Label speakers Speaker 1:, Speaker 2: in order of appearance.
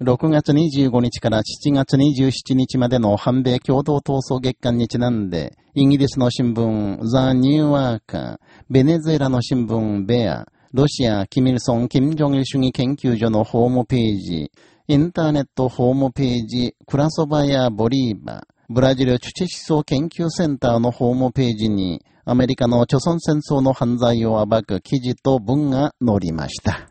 Speaker 1: 6月25日から7月27日までの反米共同闘争月間にちなんで、イギリスの新聞、ザ・ニューワーカー、ベネズエラの新聞、ベア、ロシア、キミルソン、キム・ジョンイル主義研究所のホームページ、インターネットホームページ、クラソバやボリーバ、ブラジルチュチェ思想研究センターのホームページに、アメリカの著存戦争の犯罪を暴く記事と文が載りました。